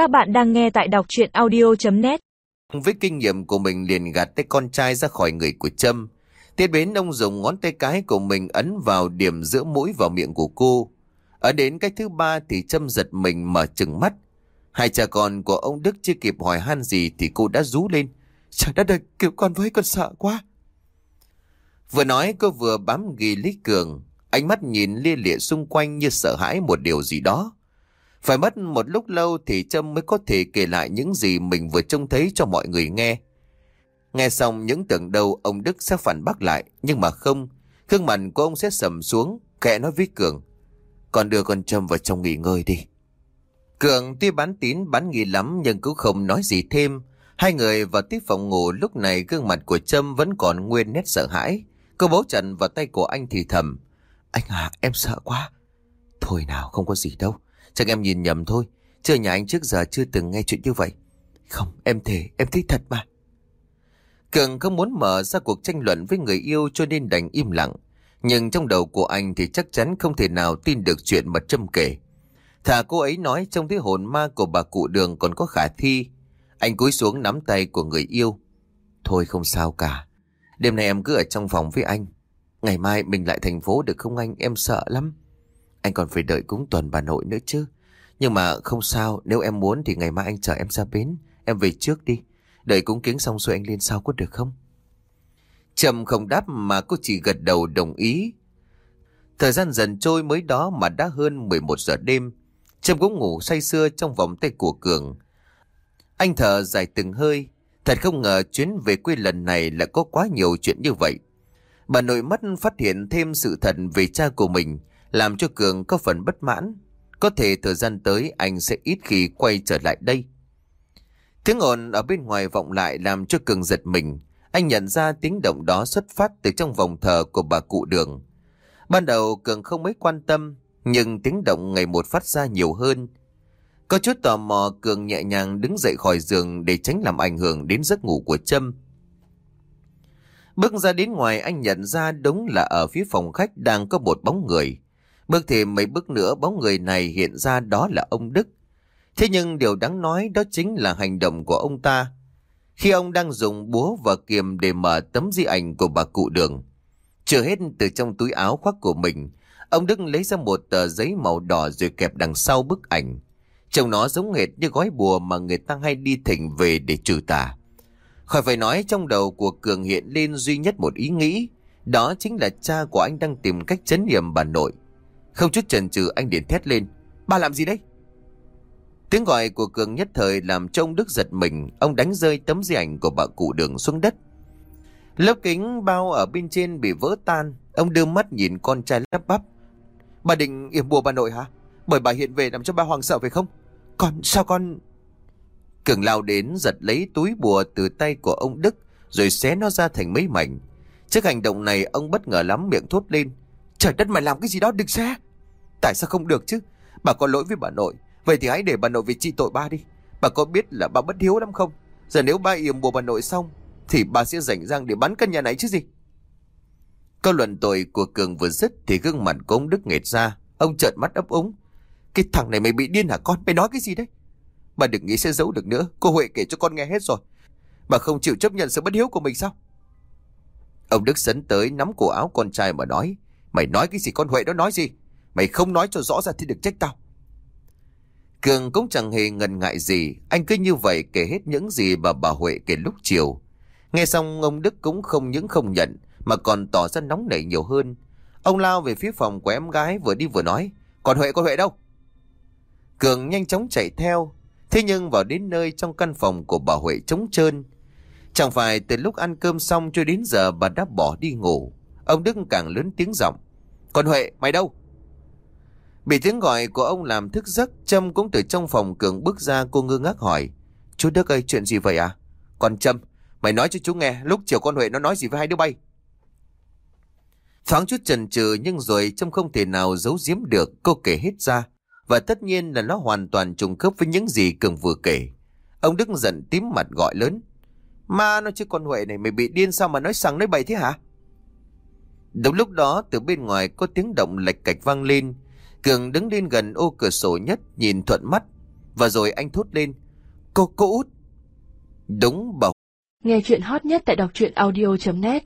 Các bạn đang nghe tại đọc chuyện audio.net Với kinh nghiệm của mình liền gạt tay con trai ra khỏi người của Trâm. Tiếp đến ông dùng ngón tay cái của mình ấn vào điểm giữa mũi vào miệng của cô. Ở đến cái thứ ba thì Trâm giật mình mở trừng mắt. Hai cha con của ông Đức chưa kịp hỏi han gì thì cô đã rú lên. Trời đất ơi, cứu con với, con sợ quá. Vừa nói cô vừa bám ghi Lý Cường. Ánh mắt nhìn lia lịa xung quanh như sợ hãi một điều gì đó. Phải mất một lúc lâu thì Trâm mới có thể kể lại những gì mình vừa trông thấy cho mọi người nghe. Nghe xong những tưởng đầu ông Đức sẽ phản bác lại, nhưng mà không. Khương mặt của ông sẽ sầm xuống, khẽ nói với Cường. Còn đưa con Trâm vào trong nghỉ ngơi đi. Cường tuy bán tín bán nghi lắm nhưng cũng không nói gì thêm. Hai người vào tiếp phòng ngủ lúc này gương mặt của Trâm vẫn còn nguyên nét sợ hãi. Cô bấu chặt vào tay của anh thì thầm. Anh à, em sợ quá. Thôi nào, không có gì đâu. Chắc em nhìn nhầm thôi. Chưa nhà anh trước giờ chưa từng nghe chuyện như vậy. Không, em thề, em thích thật mà. Cường không muốn mở ra cuộc tranh luận với người yêu cho nên đành im lặng. Nhưng trong đầu của anh thì chắc chắn không thể nào tin được chuyện mà Trâm kể. Thà cô ấy nói trong thế hồn ma của bà cụ đường còn có khả thi. Anh cúi xuống nắm tay của người yêu. Thôi không sao cả. Đêm nay em cứ ở trong phòng với anh. Ngày mai mình lại thành phố được không anh? Em sợ lắm. Anh còn phải đợi cúng tuần bà nội nữa chứ. Nhưng mà không sao, nếu em muốn thì ngày mai anh chở em ra bến. Em về trước đi. Đợi cúng kiến xong rồi anh lên sau có được không? Trầm không đáp mà cô chỉ gật đầu đồng ý. Thời gian dần trôi mới đó mà đã hơn 11 giờ đêm. Trầm cũng ngủ say sưa trong vòng tay của Cường. Anh thở dài từng hơi. Thật không ngờ chuyến về quê lần này lại có quá nhiều chuyện như vậy. Bà nội mất phát hiện thêm sự thật về cha của mình, làm cho Cường có phần bất mãn. Có thể thời gian tới anh sẽ ít khi quay trở lại đây. Tiếng ồn ở bên ngoài vọng lại làm cho Cường giật mình. Anh nhận ra tiếng động đó xuất phát từ trong vòng thờ của bà cụ đường. Ban đầu Cường không mấy quan tâm, nhưng tiếng động ngày một phát ra nhiều hơn. Có chút tò mò Cường nhẹ nhàng đứng dậy khỏi giường để tránh làm ảnh hưởng đến giấc ngủ của Trâm. Bước ra đến ngoài anh nhận ra đúng là ở phía phòng khách đang có một bóng người. Bước thêm mấy bước nữa bóng người này hiện ra đó là ông Đức. Thế nhưng điều đáng nói đó chính là hành động của ông ta. Khi ông đang dùng búa và kiềm để mở tấm di ảnh của bà cụ đường. Chưa hết từ trong túi áo khoác của mình, ông Đức lấy ra một tờ giấy màu đỏ rồi kẹp đằng sau bức ảnh. Trông nó giống hệt như gói bùa mà người ta hay đi thỉnh về để trừ tà. Khỏi phải nói trong đầu của Cường hiện lên duy nhất một ý nghĩ, đó chính là cha của anh đang tìm cách chấn niệm bà nội. Không chút chần chừ anh điện thét lên, bà làm gì đấy? Tiếng gọi của Cường nhất thời làm cho ông Đức giật mình, ông đánh rơi tấm di ảnh của bà cụ đường xuống đất. Lớp kính bao ở bên trên bị vỡ tan, ông đưa mắt nhìn con trai lắp bắp. Bà định yểm bùa bà nội hả? Bởi bà hiện về làm cho ba hoàng sợ phải không? Con, sao con... Cường lao đến giật lấy túi bùa từ tay của ông Đức rồi xé nó ra thành mấy mảnh. Trước hành động này ông bất ngờ lắm miệng thốt lên. Trời đất mày làm cái gì đó đừng xé. Tại sao không được chứ? Bà có lỗi với bà nội. Vậy thì hãy để bà nội vì trị tội ba đi. Bà có biết là bà bất hiếu lắm không? Giờ nếu ba yểm bùa bà nội xong, thì bà sẽ rảnh rang để bắn căn nhà này chứ gì? Câu luận tội của Cường vừa dứt thì gương mặt của ông Đức nghệt ra. Ông trợn mắt ấp úng. Cái thằng này mày bị điên hả con? Mày nói cái gì đấy? Bà đừng nghĩ sẽ giấu được nữa. Cô Huệ kể cho con nghe hết rồi. Bà không chịu chấp nhận sự bất hiếu của mình sao? Ông Đức sấn tới nắm cổ áo con trai mà nói. Mày nói cái gì con Huệ đó nói gì? Mày không nói cho rõ ra thì được trách tao. Cường cũng chẳng hề ngần ngại gì. Anh cứ như vậy kể hết những gì bà bà Huệ kể lúc chiều. Nghe xong ông Đức cũng không những không nhận mà còn tỏ ra nóng nảy nhiều hơn. Ông lao về phía phòng của em gái vừa đi vừa nói. Còn Huệ, con Huệ đâu? Cường nhanh chóng chạy theo. Thế nhưng vào đến nơi trong căn phòng của bà Huệ trống trơn. Chẳng phải từ lúc ăn cơm xong cho đến giờ bà đã bỏ đi ngủ. Ông Đức càng lớn tiếng giọng. Còn Huệ, mày đâu? Bị tiếng gọi của ông làm thức giấc, Trâm cũng từ trong phòng Cường bước ra cô ngơ ngác hỏi. Chú Đức ơi, chuyện gì vậy à? Còn Trâm, mày nói cho chú nghe, lúc chiều con Huệ nó nói gì với hai đứa bay? Thoáng chút chần chừ nhưng rồi Trâm không thể nào giấu giếm được, cô kể hết ra. Và tất nhiên là nó hoàn toàn trùng khớp với những gì Cường vừa kể. Ông Đức giận tím mặt gọi lớn. Ma nó chứ con Huệ này mày bị điên sao mà nói sằng nói bậy thế hả? Đúng lúc đó từ bên ngoài có tiếng động lệch cạch vang lên. Cường đứng lên gần ô cửa sổ nhất nhìn thuận mắt. Và rồi anh thốt lên. Cô, cô út. Đúng bà Nghe chuyện hot nhất tại đọc truyện audio.net